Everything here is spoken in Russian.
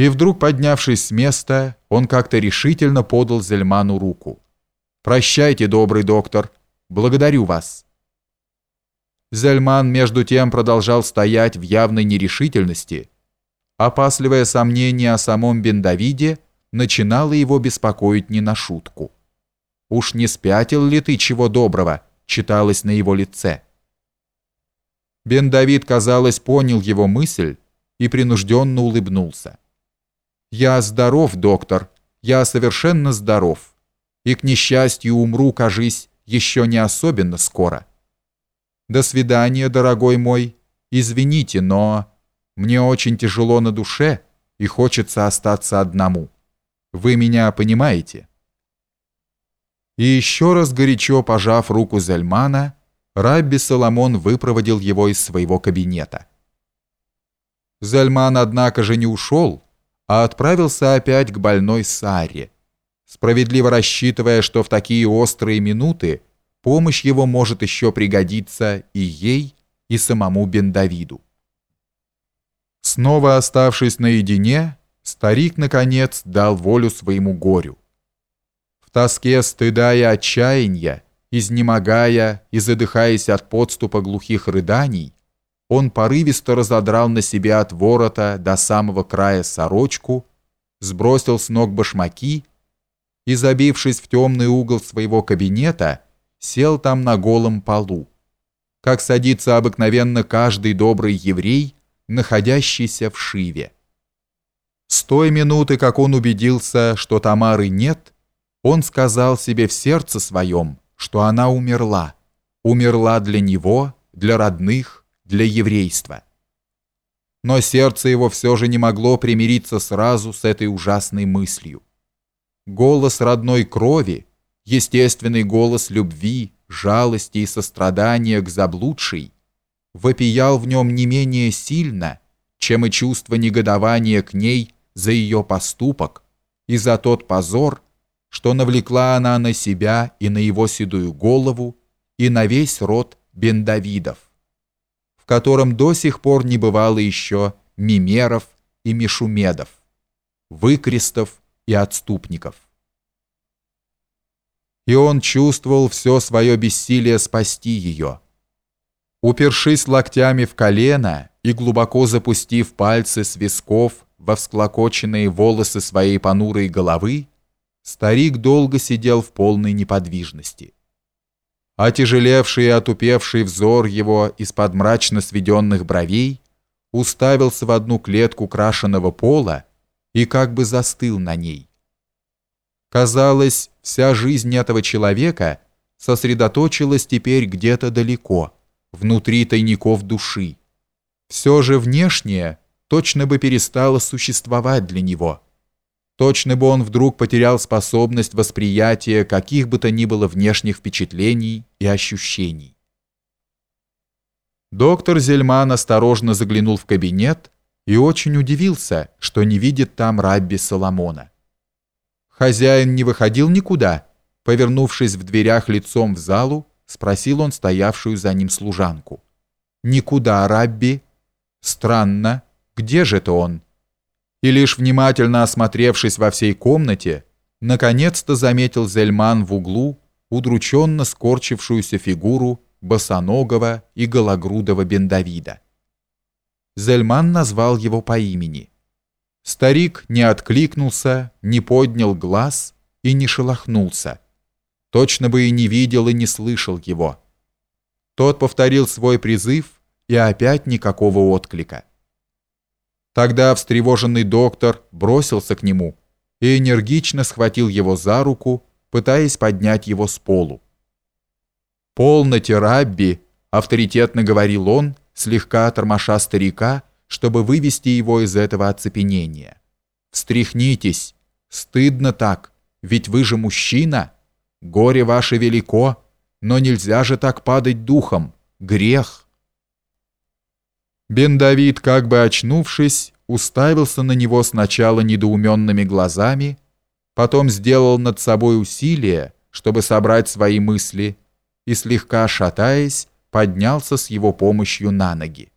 И вдруг, поднявшись с места, он как-то решительно подал Зельману руку. «Прощайте, добрый доктор. Благодарю вас». Зельман между тем продолжал стоять в явной нерешительности. Опасливое сомнение о самом Бендавиде начинало его беспокоить не на шутку. «Уж не спятил ли ты чего доброго?» читалось на его лице. Бен-Давид, казалось, понял его мысль и принужденно улыбнулся. «Я здоров, доктор, я совершенно здоров, и, к несчастью, умру, кажись, еще не особенно скоро. До свидания, дорогой мой, извините, но мне очень тяжело на душе и хочется остаться одному. Вы меня понимаете?» И еще раз горячо пожав руку Зельмана, Рабби Соломон выпроводил его из своего кабинета. Зельман, однако же, не ушел, а отправился опять к больной Саре, справедливо рассчитывая, что в такие острые минуты помощь его может еще пригодиться и ей, и самому Бендавиду. Снова оставшись наедине, старик, наконец, дал волю своему горю. В тоске стыда и отчаяния, изнемогая и задыхаясь от подступа глухих рыданий, он порывисто разодрал на себе от ворота до самого края сорочку, сбросил с ног башмаки и, забившись в темный угол своего кабинета, сел там на голом полу, как садится обыкновенно каждый добрый еврей, находящийся в Шиве. С той минуты, как он убедился, что Тамары нет, он сказал себе в сердце своем, что она умерла, умерла для него, для родных, для еврейства. Но сердце его все же не могло примириться сразу с этой ужасной мыслью. Голос родной крови, естественный голос любви, жалости и сострадания к заблудшей, вопиял в нем не менее сильно, чем и чувство негодования к ней за ее поступок и за тот позор, что навлекла она на себя и на его седую голову и на весь род Бендавидов котором до сих пор не бывало еще мимеров и мишумедов, выкрестов и отступников. И он чувствовал все свое бессилие спасти ее. Упершись локтями в колено и глубоко запустив пальцы с висков во всклокоченные волосы своей понурой головы, старик долго сидел в полной неподвижности отяжелевший и отупевший взор его из-под мрачно сведенных бровей уставился в одну клетку крашеного пола и как бы застыл на ней. Казалось, вся жизнь этого человека сосредоточилась теперь где-то далеко, внутри тайников души. Все же внешнее точно бы перестало существовать для него – Точно бы он вдруг потерял способность восприятия каких бы то ни было внешних впечатлений и ощущений. Доктор Зельман осторожно заглянул в кабинет и очень удивился, что не видит там Рабби Соломона. Хозяин не выходил никуда, повернувшись в дверях лицом в залу, спросил он стоявшую за ним служанку. «Никуда, Рабби?» «Странно. Где же это он?» И лишь внимательно осмотревшись во всей комнате, наконец-то заметил Зельман в углу удрученно скорчившуюся фигуру босоногого и гологрудого Бендавида. Зельман назвал его по имени. Старик не откликнулся, не поднял глаз и не шелохнулся. Точно бы и не видел и не слышал его. Тот повторил свой призыв, и опять никакого отклика. Тогда встревоженный доктор бросился к нему и энергично схватил его за руку, пытаясь поднять его с полу. «Полноте, Рабби!» — авторитетно говорил он, слегка тормоша старика, чтобы вывести его из этого оцепенения. «Встряхнитесь! Стыдно так, ведь вы же мужчина! Горе ваше велико, но нельзя же так падать духом! Грех!» Бен Давид, как бы очнувшись, уставился на него сначала недоуменными глазами, потом сделал над собой усилие, чтобы собрать свои мысли, и слегка шатаясь, поднялся с его помощью на ноги.